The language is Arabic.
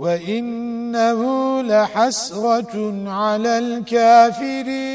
وإنه لحسرة على الكافرين.